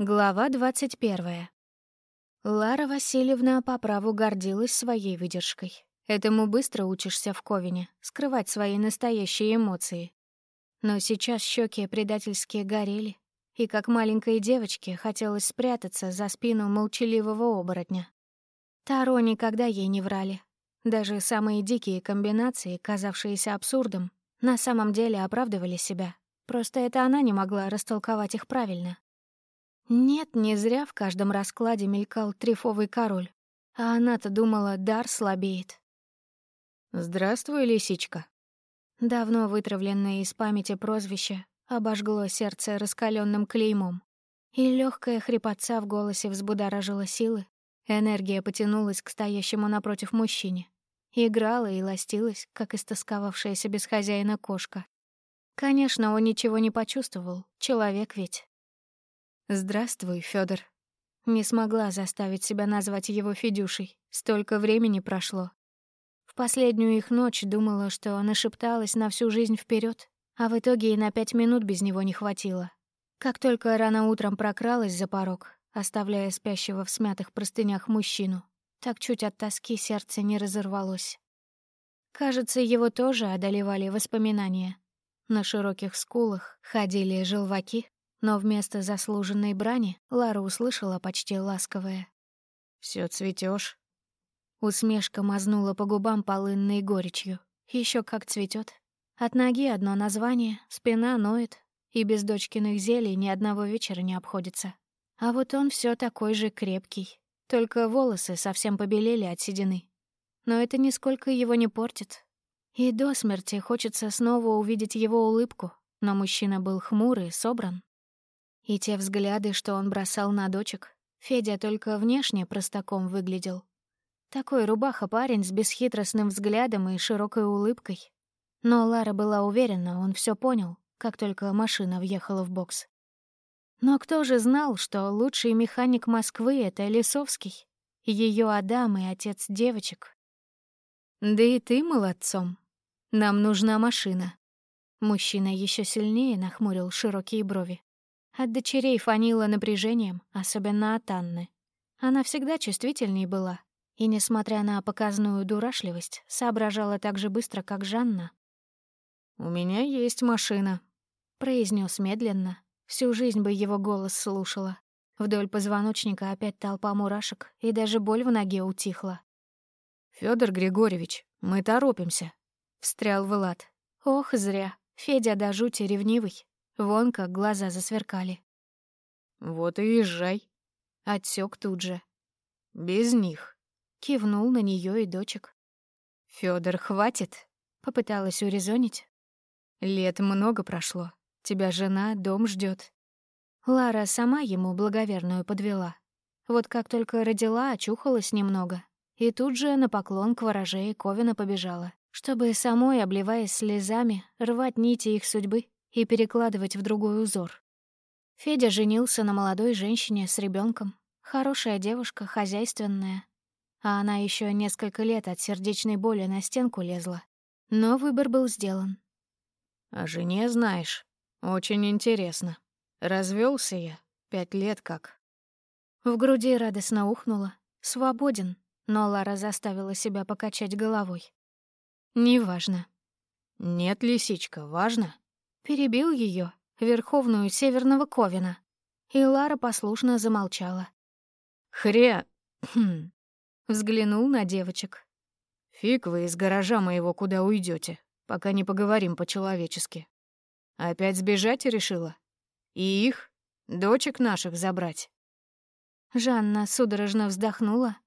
Глава двадцать первая. Лара Васильевна по праву гордилась своей выдержкой. Этому быстро учишься в Ковине, скрывать свои настоящие эмоции. Но сейчас щеки предательски горели, и как маленькой девочке хотелось спрятаться за спину молчаливого оборотня. Таро никогда ей не врали. Даже самые дикие комбинации, казавшиеся абсурдом, на самом деле оправдывали себя. Просто это она не могла растолковать их правильно. Нет, не зря в каждом раскладе мелькал трифовый король. А она-то думала, дар слабеет. «Здравствуй, лисичка». Давно вытравленное из памяти прозвище обожгло сердце раскаленным клеймом. И легкая хрипотца в голосе взбудоражила силы. Энергия потянулась к стоящему напротив мужчине. Играла и ластилась, как истосковавшаяся без хозяина кошка. Конечно, он ничего не почувствовал, человек ведь. «Здравствуй, Фёдор». Не смогла заставить себя назвать его Федюшей. Столько времени прошло. В последнюю их ночь думала, что нашепталась на всю жизнь вперед, а в итоге и на пять минут без него не хватило. Как только рано утром прокралась за порог, оставляя спящего в смятых простынях мужчину, так чуть от тоски сердце не разорвалось. Кажется, его тоже одолевали воспоминания. На широких скулах ходили желваки, но вместо заслуженной брани Лара услышала почти ласковое. «Всё цветёшь». Усмешка мазнула по губам полынной горечью. Ещё как цветёт. От ноги одно название, спина ноет, и без дочкиных зелий ни одного вечера не обходится. А вот он всё такой же крепкий, только волосы совсем побелели от седины. Но это нисколько его не портит. И до смерти хочется снова увидеть его улыбку, но мужчина был хмурый, собран, и те взгляды, что он бросал на дочек, Федя только внешне простаком выглядел. Такой рубаха-парень с бесхитростным взглядом и широкой улыбкой. Но Лара была уверена, он все понял, как только машина въехала в бокс. Но кто же знал, что лучший механик Москвы — это Лисовский, ее Адам и отец девочек? Да и ты молодцом. Нам нужна машина. Мужчина еще сильнее нахмурил широкие брови. От дочерей фанило напряжением, особенно от Анны. Она всегда чувствительней была, и, несмотря на показную дурашливость, соображала так же быстро, как Жанна. «У меня есть машина», — произнес медленно. Всю жизнь бы его голос слушала. Вдоль позвоночника опять толпа мурашек, и даже боль в ноге утихла. Федор Григорьевич, мы торопимся», — встрял Влад. «Ох, зря. Федя до жути ревнивый. Вон как глаза засверкали. «Вот и езжай», — отсек тут же. «Без них», — кивнул на нее и дочек. Федор, хватит», — попыталась урезонить. «Лет много прошло. Тебя жена, дом ждет. Лара сама ему благоверную подвела. Вот как только родила, очухалась немного. И тут же на поклон к вороже и Ковина побежала, чтобы самой, обливаясь слезами, рвать нити их судьбы и перекладывать в другой узор. Федя женился на молодой женщине с ребенком. Хорошая девушка, хозяйственная. А она еще несколько лет от сердечной боли на стенку лезла. Но выбор был сделан. «О жене знаешь. Очень интересно. Развелся я. Пять лет как». В груди радостно ухнуло. «Свободен». Но Лара заставила себя покачать головой. «Неважно». «Нет, лисичка, важно?» Перебил ее, Верховную Северного Ковина. И Лара послушно замолчала. «Хря...» хм. Взглянул на девочек. «Фиг вы из гаража моего куда уйдете, пока не поговорим по-человечески. Опять сбежать решила? И их, дочек наших, забрать?» Жанна судорожно вздохнула.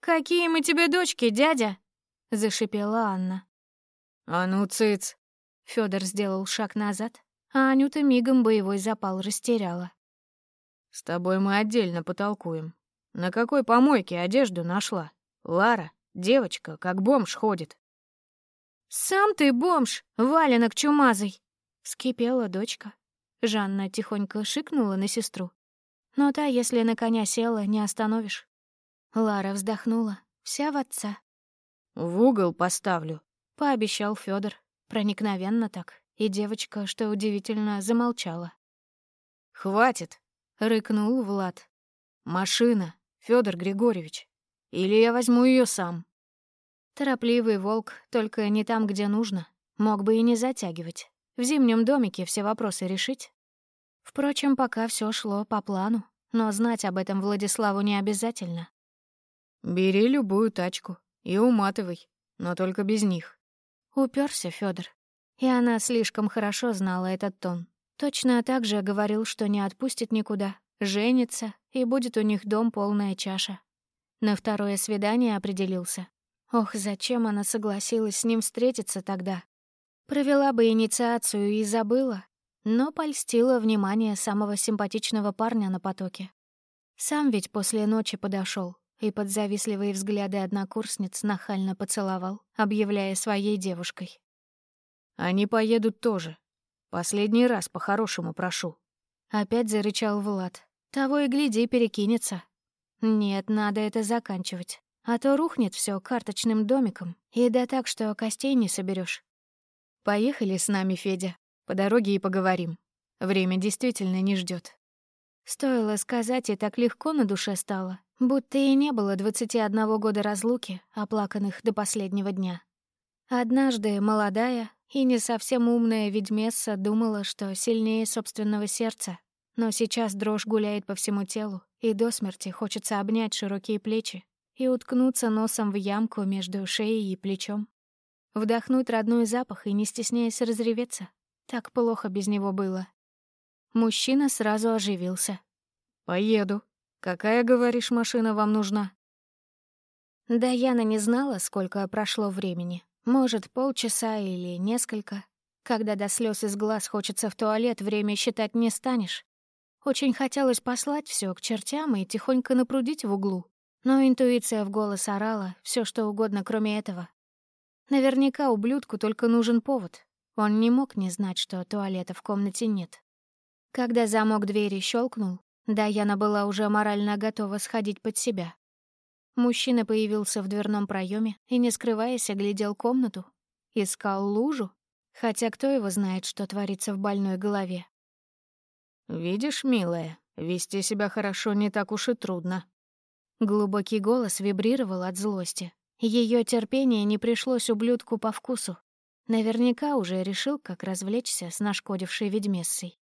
«Какие мы тебе дочки, дядя?» — зашипела Анна. «А ну, цыц!» Фёдор сделал шаг назад, а Анюта мигом боевой запал растеряла. «С тобой мы отдельно потолкуем. На какой помойке одежду нашла? Лара, девочка, как бомж ходит». «Сам ты бомж, валенок чумазый!» — вскипела дочка. Жанна тихонько шикнула на сестру. Но та, если на коня села, не остановишь. Лара вздохнула, вся в отца. «В угол поставлю», — пообещал Фёдор. Проникновенно так, и девочка, что удивительно, замолчала. «Хватит!» — рыкнул Влад. «Машина, Федор Григорьевич. Или я возьму ее сам». Торопливый волк, только не там, где нужно. Мог бы и не затягивать. В зимнем домике все вопросы решить. Впрочем, пока все шло по плану, но знать об этом Владиславу не обязательно. «Бери любую тачку и уматывай, но только без них». Уперся Федор, И она слишком хорошо знала этот тон. Точно так же говорил, что не отпустит никуда, женится, и будет у них дом полная чаша. На второе свидание определился. Ох, зачем она согласилась с ним встретиться тогда? Провела бы инициацию и забыла, но польстила внимание самого симпатичного парня на потоке. Сам ведь после ночи подошел и под завистливые взгляды однокурсниц нахально поцеловал, объявляя своей девушкой. «Они поедут тоже. Последний раз по-хорошему прошу». Опять зарычал Влад. Того и гляди, перекинется. Нет, надо это заканчивать. А то рухнет все карточным домиком, и да так, что костей не соберешь. Поехали с нами, Федя. По дороге и поговорим. Время действительно не ждет. Стоило сказать, и так легко на душе стало, будто и не было 21 года разлуки, оплаканных до последнего дня. Однажды молодая и не совсем умная ведьмесса думала, что сильнее собственного сердца, но сейчас дрожь гуляет по всему телу, и до смерти хочется обнять широкие плечи и уткнуться носом в ямку между шеей и плечом. Вдохнуть родной запах и не стесняясь разреветься. Так плохо без него было. Мужчина сразу оживился. «Поеду. Какая, говоришь, машина вам нужна?» Даяна не знала, сколько прошло времени. Может, полчаса или несколько. Когда до слез из глаз хочется в туалет, время считать не станешь. Очень хотелось послать все к чертям и тихонько напрудить в углу. Но интуиция в голос орала все что угодно, кроме этого. Наверняка ублюдку только нужен повод. Он не мог не знать, что туалета в комнате нет. Когда замок двери щелкнул, Даяна была уже морально готова сходить под себя. Мужчина появился в дверном проеме и, не скрываясь, оглядел комнату. Искал лужу, хотя кто его знает, что творится в больной голове. «Видишь, милая, вести себя хорошо не так уж и трудно». Глубокий голос вибрировал от злости. Ее терпение не пришлось ублюдку по вкусу. Наверняка уже решил, как развлечься с нашкодившей ведьмессой.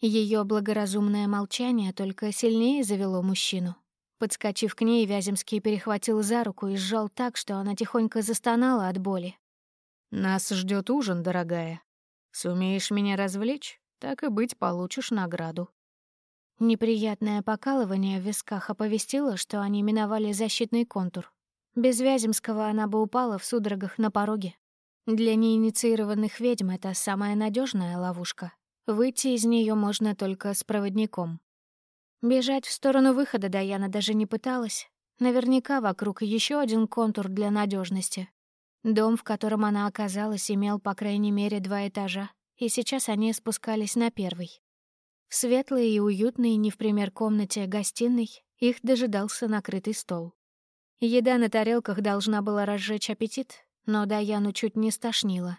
Ее благоразумное молчание только сильнее завело мужчину. Подскочив к ней, Вяземский перехватил за руку и сжал так, что она тихонько застонала от боли. «Нас ждет ужин, дорогая. Сумеешь меня развлечь, так и быть, получишь награду». Неприятное покалывание в висках оповестило, что они миновали защитный контур. Без Вяземского она бы упала в судорогах на пороге. Для неинициированных ведьм это самая надежная ловушка. Выйти из нее можно только с проводником. Бежать в сторону выхода Даяна даже не пыталась. Наверняка вокруг еще один контур для надежности. Дом, в котором она оказалась, имел по крайней мере два этажа, и сейчас они спускались на первый. В светлой и уютной, не в пример комнате гостиной, их дожидался накрытый стол. Еда на тарелках должна была разжечь аппетит, но Даяну чуть не стошнило.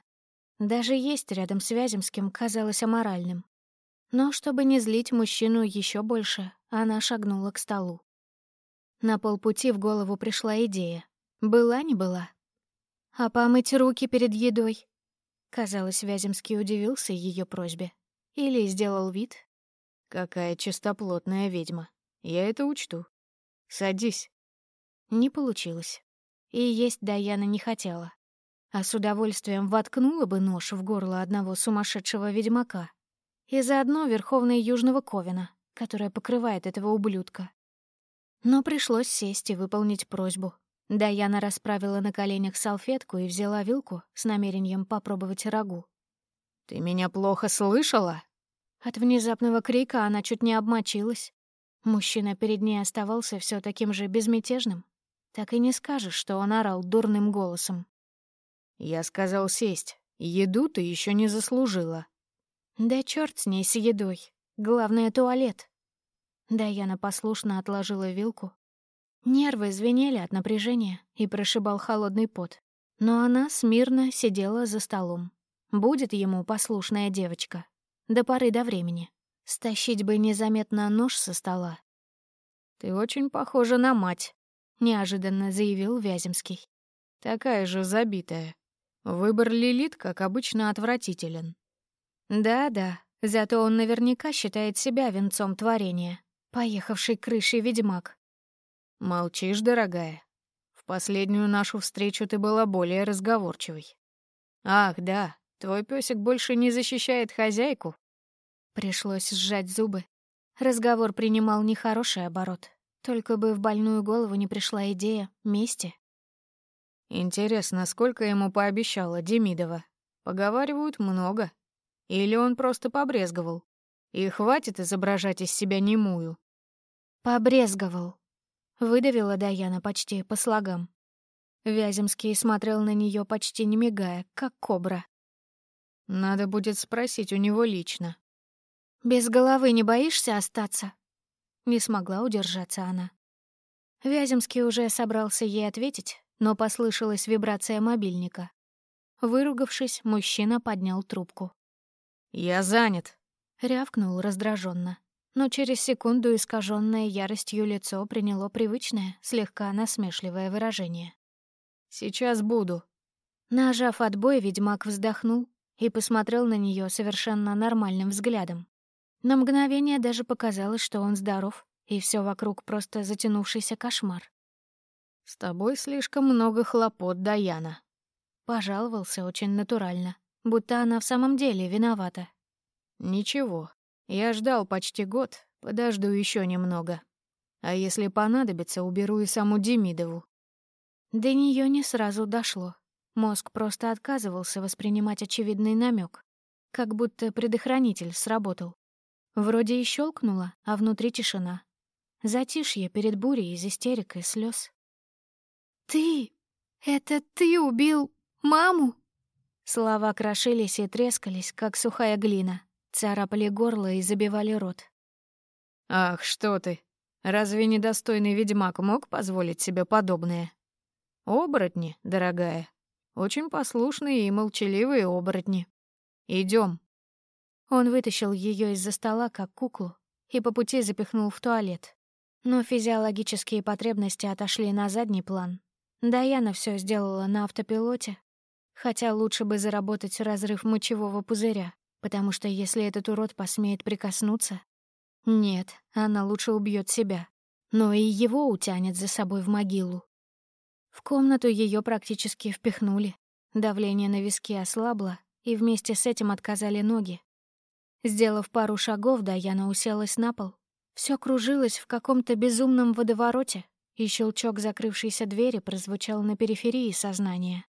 Даже есть рядом с Вяземским казалось аморальным. Но чтобы не злить мужчину еще больше, она шагнула к столу. На полпути в голову пришла идея. Была не была. «А помыть руки перед едой?» Казалось, Вяземский удивился ее просьбе. Или сделал вид. «Какая чистоплотная ведьма. Я это учту. Садись». Не получилось. И есть Даяна не хотела. А с удовольствием воткнула бы нож в горло одного сумасшедшего ведьмака. И заодно Верховной Южного Ковина, которая покрывает этого ублюдка. Но пришлось сесть и выполнить просьбу. Даяна расправила на коленях салфетку и взяла вилку с намерением попробовать рагу. «Ты меня плохо слышала?» От внезапного крика она чуть не обмочилась. Мужчина перед ней оставался все таким же безмятежным, так и не скажешь, что он орал дурным голосом. «Я сказал сесть. Еду ты еще не заслужила». «Да черт с ней, с едой. Главное — туалет». Даяна послушно отложила вилку. Нервы звенели от напряжения и прошибал холодный пот. Но она смирно сидела за столом. Будет ему послушная девочка. До поры до времени. Стащить бы незаметно нож со стола. «Ты очень похожа на мать», — неожиданно заявил Вяземский. «Такая же забитая. Выбор Лилит, как обычно, отвратителен». «Да-да, зато он наверняка считает себя венцом творения, поехавший крышей ведьмак». «Молчишь, дорогая. В последнюю нашу встречу ты была более разговорчивой. Ах, да, твой песик больше не защищает хозяйку». Пришлось сжать зубы, Разговор принимал нехороший оборот. Только бы в больную голову не пришла идея мести. Интересно, сколько ему пообещала Демидова? Поговаривают много. Или он просто побрезговал? И хватит изображать из себя немую. Побрезговал. Выдавила Даяна почти по слогам. Вяземский смотрел на нее почти не мигая, как кобра. Надо будет спросить у него лично. «Без головы не боишься остаться?» Не смогла удержаться она. Вяземский уже собрался ей ответить, но послышалась вибрация мобильника. Выругавшись, мужчина поднял трубку. «Я занят», — рявкнул раздраженно. Но через секунду искаженное яростью лицо приняло привычное, слегка насмешливое выражение. «Сейчас буду». Нажав отбой, ведьмак вздохнул и посмотрел на нее совершенно нормальным взглядом. На мгновение даже показалось, что он здоров, и все вокруг просто затянувшийся кошмар. «С тобой слишком много хлопот, Даяна», — пожаловался очень натурально, будто она в самом деле виновата. «Ничего, я ждал почти год, подожду еще немного. А если понадобится, уберу и саму Демидову». До нее не сразу дошло. Мозг просто отказывался воспринимать очевидный намек, как будто предохранитель сработал. Вроде и щелкнуло, а внутри тишина. Затишье перед бурей из истерик и слез. «Ты! Это ты убил маму?» Слова крошились и трескались, как сухая глина, царапали горло и забивали рот. «Ах, что ты! Разве недостойный ведьмак мог позволить себе подобное? Оборотни, дорогая, очень послушные и молчаливые оборотни. Идем. Он вытащил ее из-за стола, как куклу, и по пути запихнул в туалет. Но физиологические потребности отошли на задний план. Даяна все сделала на автопилоте, хотя лучше бы заработать разрыв мочевого пузыря, потому что если этот урод посмеет прикоснуться... Нет, она лучше убьет себя, но и его утянет за собой в могилу. В комнату ее практически впихнули. Давление на виски ослабло, и вместе с этим отказали ноги. Сделав пару шагов, Даяна уселась на пол. Все кружилось в каком-то безумном водовороте, и щелчок закрывшейся двери прозвучал на периферии сознания.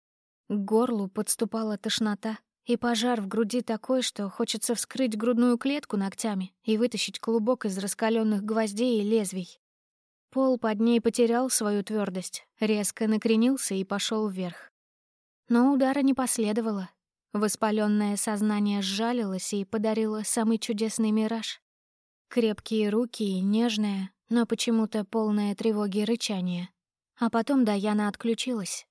К горлу подступала тошнота, и пожар в груди такой, что хочется вскрыть грудную клетку ногтями и вытащить клубок из раскаленных гвоздей и лезвий. Пол под ней потерял свою твердость, резко накренился и пошел вверх. Но удара не последовало, Воспаленное сознание сжалилось и подарило самый чудесный мираж. Крепкие руки и нежное, но почему-то полное тревоги рычание. А потом Даяна отключилась,